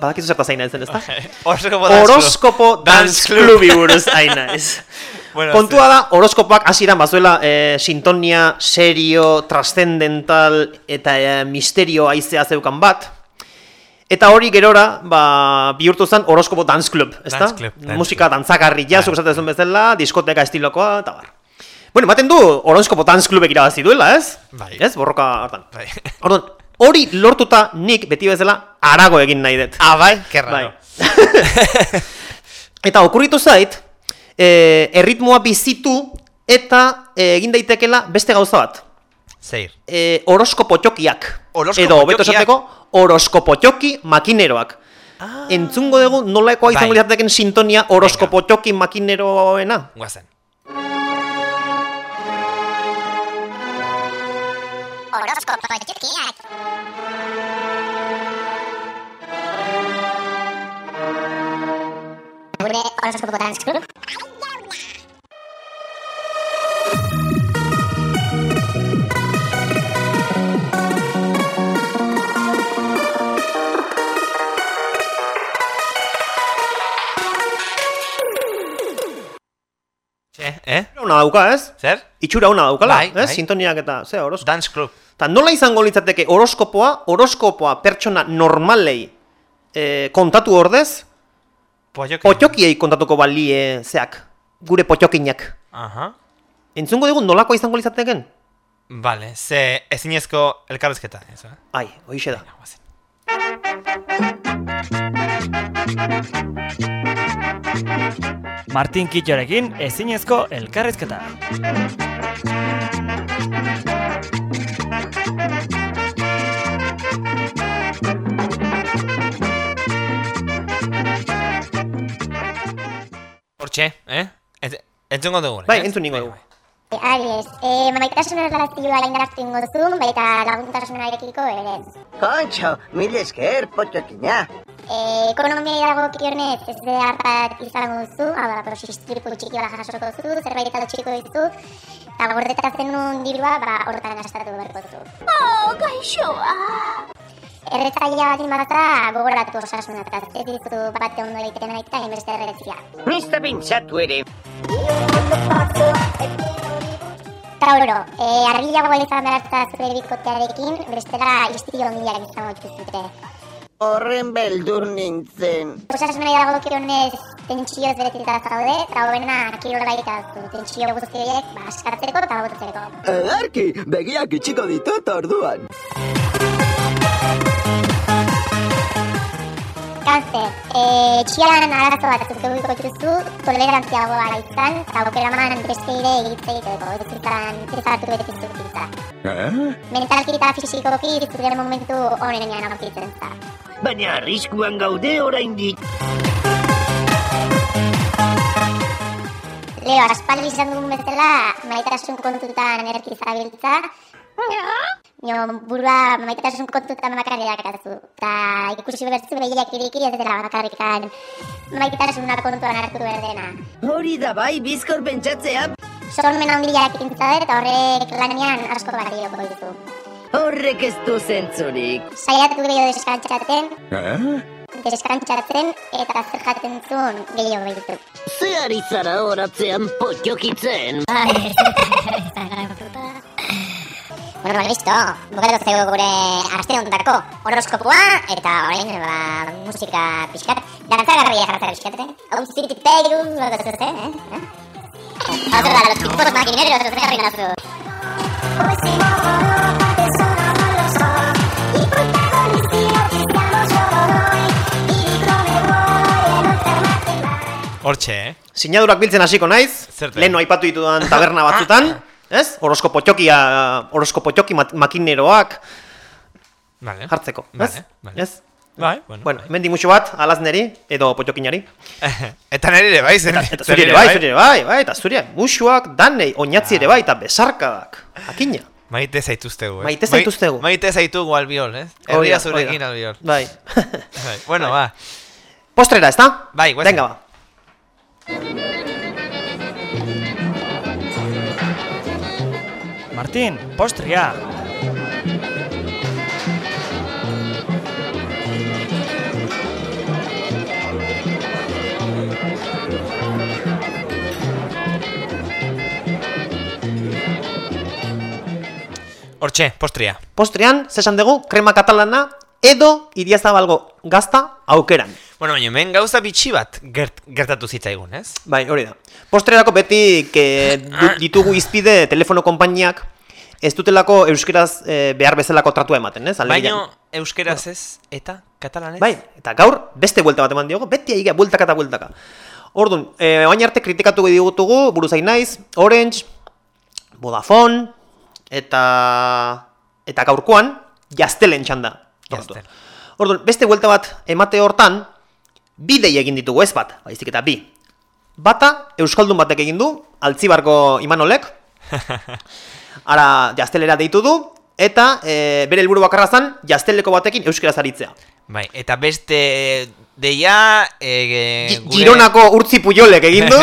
badakizu zerta zaina ezen, ezta? Horoskopo dance club. Horoskopo Dance Clubi buruz aina, ez. Bueno, Kontua da, horoskopoak hasieran bazuela e, sintonia, serio, trascendental eta e, misterio aizea zeukan bat. Eta hori gerora, ba, bihurtu zen horoskopo dance club, ezta? Dance club, dance Musika dantzagarri ja, Bai. esaten zuen bezala, diskoteka estilokoa, eta bar. Bueno, ematen du horoskopo dance clubek irabazi duela, ez? Bai. Ez, borroka hartan. Bai. Orduan, hori lortuta nik beti bezala arago egin nahi dut. Ah, bai? Qué raro. Eta okurritu zait, e, erritmoa bizitu eta e, egin daitekela beste gauza bat. Zeir. E, horoskopotxokiak. Horoskopotxokiak? Edo, hobeto esateko, horoskopotxoki makineroak. Entzungo dugu nolakoa izango Bai. sintonia horoskopotxoki makineroena? Guazen. Horoskopo txikiak. Gure horoskopo dance eh? Una dauka, ez? Zer? Itxura una daukala, Bai, ez? bai. Sintoniak eta, ze, horoskopo. Dance club. Ta nola izango litzateke horoskopoa, horoskopoa pertsona normalei e, kontatu ordez, Potxoki. potxokiei kontatuko balie zeak, gure potxokinak. Aha. Entzungo dugu nolakoa izango litzateken? Vale, ze ezinezko elkarrezketa. Ez, eh? Ai, hoixe da. Guazen. Martin Kitxorekin ezinezko elkarrizketa. Hortxe, eh? Entzungo dugu. Bai, ez? entzun ningo dugu. Aries, eh, maitasun erlazioa laindaratu ingo duzu, baita laguntasunarekiko ere. Kontxo, mil esker, potxokina. Eh, ekonomia dago kionez, ez behar bat izango duzu, hau da, pero sistiripu txiki bat jasoko duzu, zerbait eta txiko dizu, eta gordetatzen nun dirua, ba, horretan gastatu beharko duzu. Oh, gaixoa! Erretzailea bat inbazta, gogorratu osasunat, ez dizu bat ondo egiten baita, inbeste erretzia. Nista pintzatu ere. Tauro, eh, argilago izan behartza zure bikotearekin, bestela istirio milaren izango dituzute. Horren beldur nintzen. Osasunari dago kionez tentsioz beretita zaude, eta hobena kirola ikazu. Tentsio guzti horiek, ba, askartzeko eta botatzeko. Edarki, begiak itxiko ditut orduan. Ze, e, txialan arazo bat azuke guriko dituzu, tolerantzia dago gara izan, eta aukera eman beste ide egitze egiteko, ez zirtaran, zirtaratu bete zizuk zirtara. Mentalki eta fisikoki dizutzen momentu honenean aurkitzen za. Baina arriskuan gaude oraindik. Leo, aspaldi izan dugun bezala, maitarasun kontutan erki zabiltza. Nio, burua maitarasun kontutan bakarriak atazu. Eta ikusi bertzu behiak iriki ez dela bakarrikan maitarasuna kontuan hartu behar dena. Hori da bai, bizkor pentsatzea. Sormen handia ekintza dut, eta horrek lanean asko bakarri joko ditu. Horrek ez du zentzurik. Saiatu gehiago deskantzaten, deskantzatzen eta zer jaten zuen gehiago behitu. Ze ari zara horatzean potjokitzen. Bai, Bueno, ba, listo. Bukatu zego gure aste honetako horoskopua eta orain ba, musika pixkat. Dantza garria jarratzea pixkat, eh? Hau ziriti peiru, bukatu zuzte, eh? Hau zer da, los tipos maquineros, los garri nazu. Hortxe, eh? Sinadurak biltzen hasiko naiz, Zertan? lehen aipatu ditudan taberna batzutan, ez? Horoskopo txokia, horoskopo txoki mak- makineroak Vale. jartzeko, ez? Vale, vale. Ez? Bai, bueno. Bueno, hemendik musu bat, alazneri, edo potxokinari. eta nire ere bai, zer, Eta zuri ere bai, zuri ere bai, bai, eta zuri musuak, danei, oinatzi ere bai, eta besarkadak. Akina. Maite zaituztegu, eh? Maite zaituztegu. Mai- Maite zaitugu albiol, eh? Herria da, zurekin albiol. Bai. Bai. Bueno, ba. Postrera, ezta? Bai, guazen. Venga, ba. Martín, postria. Hortxe, postria. Postrean, zesan dugu, krema katalana, edo idiazabalgo gazta aukeran. Bueno, baina, hemen gauza bitxi bat gert, gertatu zitzaigun, ez? Bai, hori da. Postrerako beti que du- ditugu izpide telefono konpainiak ez dutelako euskeraz eh, behar bezalako tratua ematen, ez? Alegia. Baina, euskeraz ez, eta katalanez? Bai, eta gaur beste buelta bat eman diogo, beti aiga bueltaka eta bueltaka. Orduan, e, oain arte kritikatu digutugu, buruzain naiz, Orange, Vodafone, eta eta gaurkoan, jaztelen txanda. Jaztel. Orduan, beste buelta bat emate hortan, bi dei egin ditugu ez bat, baizik eta bi. Bata, Euskaldun batek egin du, altzibarko imanolek, ara jaztelera deitu du, eta e, bere helburu bakarra zen, jazteleko batekin euskaraz aritzea. Bai, eta beste deia... E, Gi- Gironako urtzi puyolek egin du.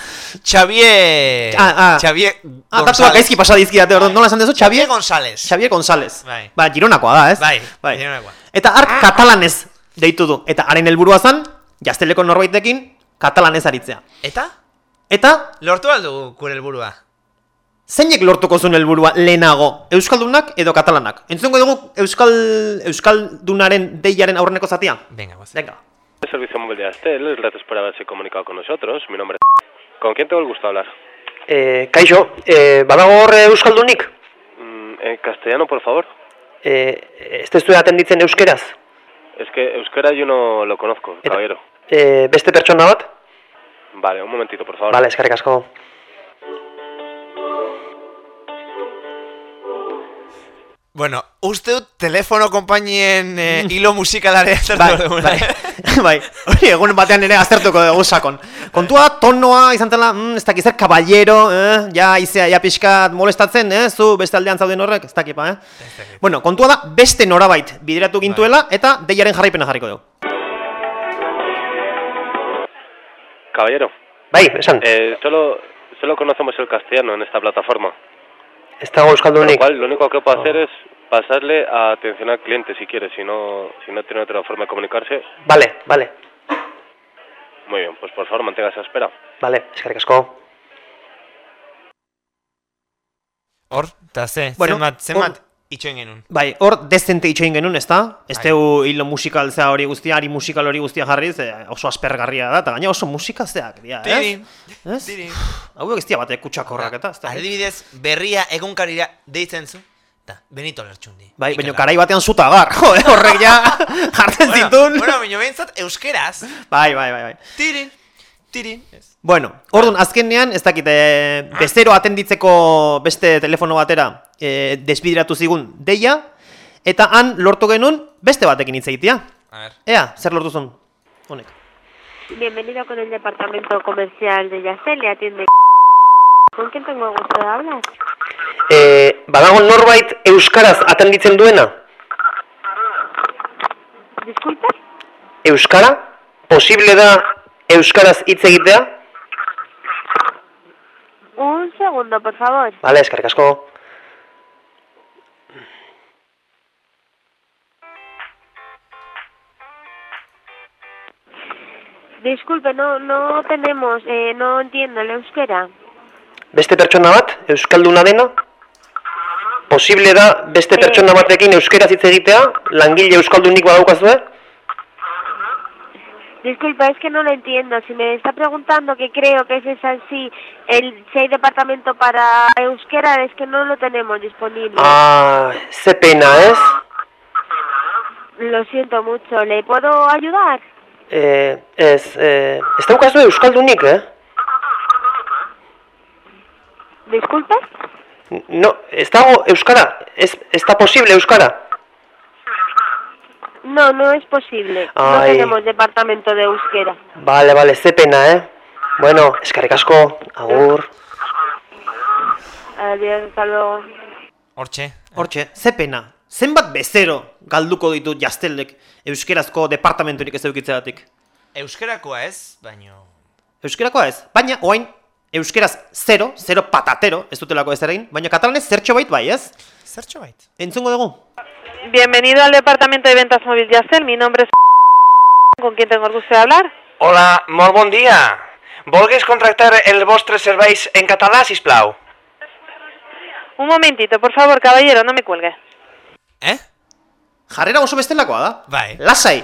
Xavier... Ah, ah. Xavier Ah, datuak gaizki pasa dizkidate, orduan, nola esan dezu? Xavier González. Xavier González. Bai. Ba, Gironakoa da, ez? Bai, bai. Gironakoa. Eta hark katalanez deitu du. Eta haren helburua zen, jazteleko norbaitekin, katalanez aritzea. Eta? Eta, Lortu aldu gure helburua. zeinek lortuko zuen helburua lehenago? Euskaldunak edo katalanak? Entzungo dugu Euskal, Euskaldunaren deiaren aurreneko zatia? Venga, guaz. Venga. El servicio móvil de Astel, gracias por haberse comunicado con nosotros. Mi nombre es... ¿Con quién tengo el gusto de hablar? Eh, kaixo, eh, badago hor Euskaldunik? Mm, en castellano, por favor. Eh, ez tezu atenditzen euskeraz? Es que euskera yo no lo conozco, caballero. Eh, beste pertsona bat? Vale, un momentito, por favor. Vale, eskerrik asko. Bueno, uste dut telefono konpainien eh, hilo musikalarea Bai, zertu duguna. bai, bai, hori egun batean ere aztertuko dugu sakon. Kontua, tonoa izan zela, mm, ez dakit zer, kaballero, eh? ja, izea, ja pixkat molestatzen, eh? zu beste aldean zauden horrek, ez dakipa, eh? Bueno, kontua da, beste norabait bideratu gintuela, eta deiaren jarraipena jarriko dugu. Caballero. Bai, esan. Eh, solo, solo conocemos el castellano en esta plataforma. Ez dago euskaldunik. cual, lo único que puedo hacer es pasarle a atención al cliente si quiere, si no, si no tiene otra forma de comunicarse. Vale, vale, Muy bien, pues por favor manténgase a espera. vale, eskerrik asko. Hor, eta ze, Bueno, zenbat, zenbat, itxoen genuen. Bai, hor dezente itxoin genuen? Ez Bai. teu hilo musikal zea hori guztia, ari musikal hori guztia jarriz, eh, oso aspergarria da, eta gaina oso musika zeak, dira, ez? Ez? Hauek ez dira batek kutsakorrak eta, ez da? Adibidez, berria egunkarira deitzen zu, eta, Benito Lertxundi. Bai, baina karai batean zuta agar, jo, eh, horrek ja jartzen bueno, zitun. Bueno, baina behintzat euskeraz. Bai, bai, bai, bai. Tirin, tirin. Bueno, orduan, azkenean, ez dakit, e, bezero atenditzeko beste telefono batera e, desbideratu zigun deia, eta han lortu genuen beste batekin hitz egitea. Ea, zer lortu zuen? Honek. Bienvenido con el departamento comercial de Yastel, le atiende... ¿Con quién tengo el gusto de hablar? E, badago norbait euskaraz atenditzen duena? Disculpe. Euskara? Posible da euskaraz hitz egitea? Un segundo, por favor. Vale, eskerrik asko. Disculpe, no, no tenemos, eh, no entiendo el euskera. Beste pertsona bat, euskalduna dena? Posible da beste pertsona batekin euskaraz hitz egitea? Langile euskaldunik badaukazue? Disculpa, es que no lo entiendo. Si me está preguntando que creo que ese es así, el si hay departamento para euskera, es que no lo tenemos disponible. Ah, ze pena, ez? Lo siento mucho. ¿Le puedo ayudar? Eh, ez, eh, ez daukazu euskaldunik, eh? Disculpe. No, dago euskara, ez da posible euskara. No, no es posible. No Ay. tenemos departamento de euskera. Vale, vale, ze pena, eh? Bueno, eskerrik asko, agur. Adiós, hasta luego. Hortxe. Hortxe, ze pena. Zenbat bezero galduko ditut jazteldek euskerazko departamenturik ez eukitzeatik? Euskerakoa ez, baino... Euskerakoa ez, baina oain euskeraz zero, zero patatero, ez dutelako ez egin, baina katalanez zertxo bait bai, ez? Zertxo bait. Entzungo dugu? Bienvenido al departamento de ventas móvil Yastel. Mi nombre es. ¿Con quién tengo el gusto de hablar? Hola, molt bon dia. Volgues contractar el vostre serveis en català, sisplau? Un momentito, por favor, caballero, no me cuelgue. Jarrera oso bestelakoa da. Bai. Lasai.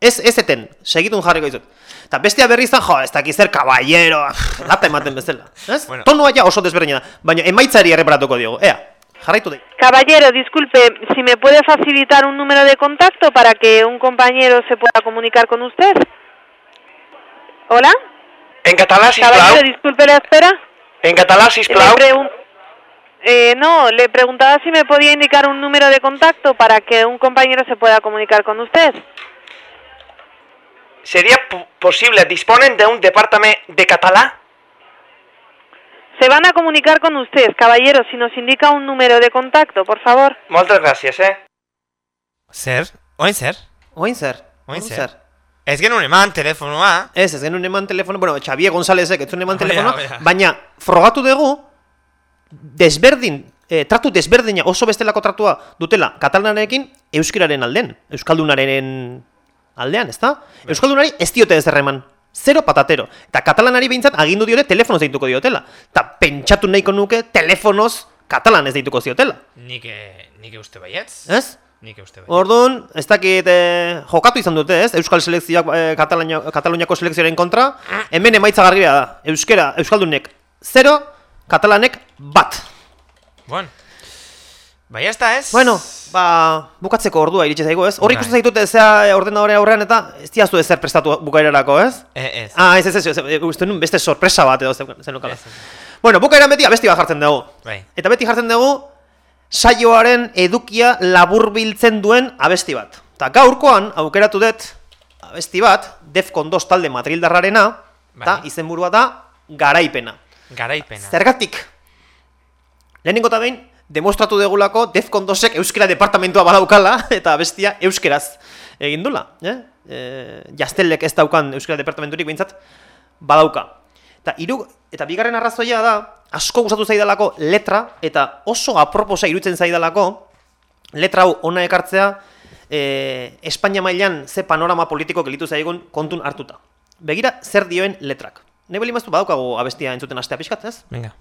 Ez, ez eten, segitun jarriko izut. Eta bestia berri izan, jo, ez dakiz zer kaballero, lata ematen bezala. Ez? Bueno. Tonua ja oso desberdina da, baina emaitzari erreparatuko diogu. Ea, jarraitu dei. Caballero, disculpe, si me puede facilitar un número de contacto para que un compañero se pueda comunicar con usted. ¿Hola? En català, sisplau? Caballero, disculpe la espera. En català, sisplau? Eh, no, le preguntaba si me podía indicar un número de contacto para que un compañero se pueda comunicar con usted. Seria po- possible, disponen d'un departament de català? Se van a comunicar con usted, caballero, si nos indica un número de contacto, por favor. Moltes gràcies, eh? Zer? Oin zer? Oin zer? Oin zer? zer? Ez genuen eman telefonoa. Ez, ez genuen eman telefono, bueno, Xavier Gonzálezek ez zuen eman Oia, telefono, oia. baina frogatu dugu, desberdin, eh, tratu desberdina oso bestelako tratua dutela katalanarekin euskiraren alden, euskaldunaren aldean, ezta? Euskaldunari ez diote ez eman. Zero patatero. Eta katalanari behintzat agindu diore telefonoz deituko diotela. Eta pentsatu nahiko nuke telefonoz katalan ez deituko ziotela. Nik, eh, nik uste baietz. Ez? Nik uste baietz. Orduan, ez dakit eh, jokatu izan dute, ez? Euskal selekzioak eh, Katalania, Kataluniako selekzioaren kontra. Hemen emaitza garbia da. Euskera, Euskaldunek zero, Katalanek bat. Bueno. Bai, ez da ez? Bueno, ba, bukatzeko ordua iritsi zaigu, ez? Hor Bai. ikusten zaitute zea ordenadore aurrean eta ez diazu ezer prestatu bukaerarako, ez? Eh, ez. Ah, ez, ez, ez, ez, uste nun beste sorpresa bat edo zen- zenukala. Bueno, bukaeran beti abesti bat jartzen dugu. Bai. Eta beti jartzen dugu saioaren edukia laburbiltzen duen abesti bat. Eta gaurkoan aukeratu dut abesti bat, Defcon 2 talde Madrildarrarena, eta Bai. izenburua da Garaipena. Garaipena. Zergatik? Lehenengo eta behin, demostratu degulako Defcon 2ek euskera departamentua badaukala eta bestia euskeraz egin dula. Eh? E, jaztelek ez daukan euskera departamenturik behintzat badauka. Eta, hiru, eta bigarren arrazoia da, asko gustatu zaidalako letra, eta oso aproposa irutzen zaidalako, letra hau ona ekartzea, e, Espainia mailan ze panorama politiko gelitu zaigun kontun hartuta. Begira, zer dioen letrak. Nahi bali maztu badaukagu abestia entzuten astea pixkat, ez? Venga.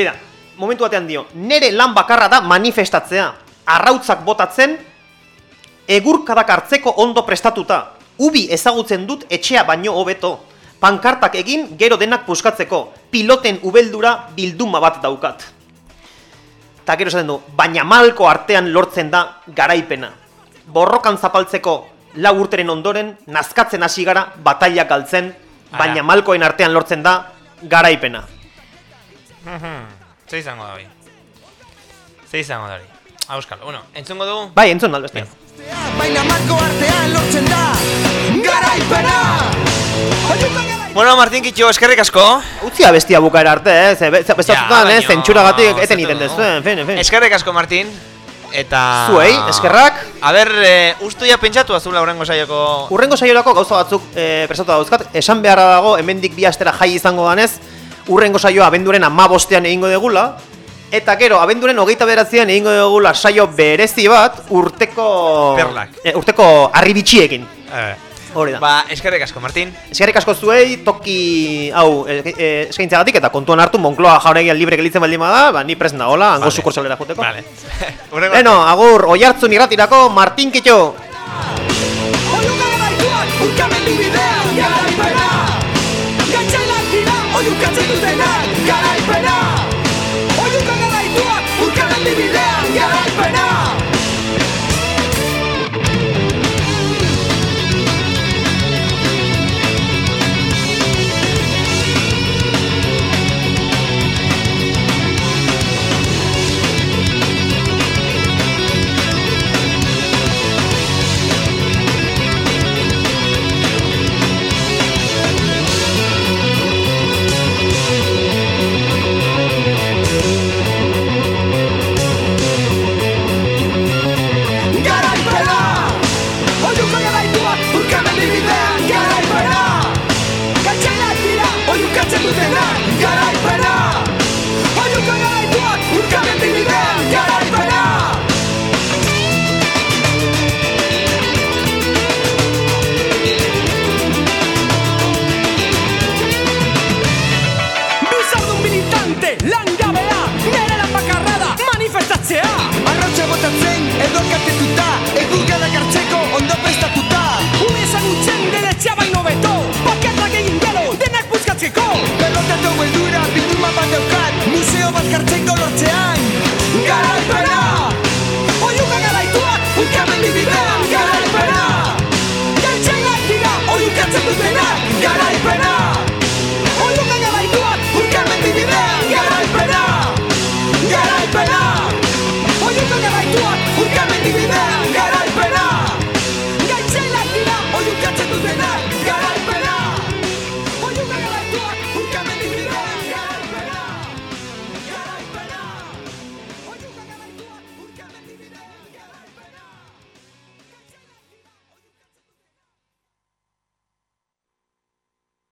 Bida, momentu batean dio, nere lan bakarra da manifestatzea, arrautzak botatzen, egurkadak hartzeko ondo prestatuta, ubi ezagutzen dut etxea baino hobeto, pankartak egin gero denak puskatzeko, piloten ubeldura bilduma bat daukat. Ta gero esaten du, baina malko artean lortzen da garaipena. Borrokan zapaltzeko lau urteren ondoren, nazkatzen hasi gara batailak galtzen, baina malkoen artean lortzen da garaipena. Ze izango da hori? Ze izango da hori? Auskalo, bueno, entzungo dugu? Bai, entzun albestia. Baina marko artean lortzen da Garaipena Bueno, Martin Kitxo, eskerrik asko. Utzia bestia bukaera arte, eh? Ze, ze, ze, Ja, eh? Zentsuragatik eten iten dezu, en fin, en fin. Eskerrik asko, Martin. Eta... Zuei, eskerrak. A ber, eh, ustu ja pentsatu azula horrengo saioko... Urrengo saiorako gauza batzuk e, prestatu dauzkat, esan beharra dago, hemendik bi astera jai izango danez, urrengo saioa abenduren ama bostean egingo degula, eta gero, abenduren hogeita bederatzean egingo degula saio berezi bat, urteko... Perlak. E, urteko arribitxiekin. Eh. Hori da. Ba, eskerrik asko, Martin. Eskerrik asko zuei, toki hau e, e, eskaintzagatik eta kontuan hartu Moncloa jauregian libre gelitzen baldin bada, ba, ni presen dagoela, hango Vale. sukursalera joteko. Vale. Beno, agur, oi hartzun irratirako, Martin Kitxo! Urkamen libide